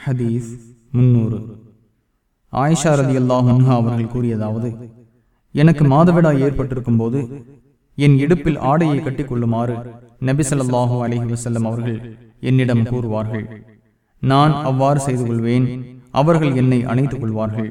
ஹதீஸ் முன்னூறு ஆயிஷா ரதி அல்லாஹா அவர்கள் கூறியதாவது எனக்கு மாதவிடாய் ஏற்பட்டிருக்கும் போது என் இடுப்பில் ஆடையை கட்டிக் கொள்ளுமாறு நபி ஸல்லல்லாஹு அலைஹி அவர்கள் என்னிடம் கூறுவார்கள். நான் அவ்வாறு செய்து கொள்வேன் அவர்கள் என்னை அணைத்துக் கொள்வார்கள்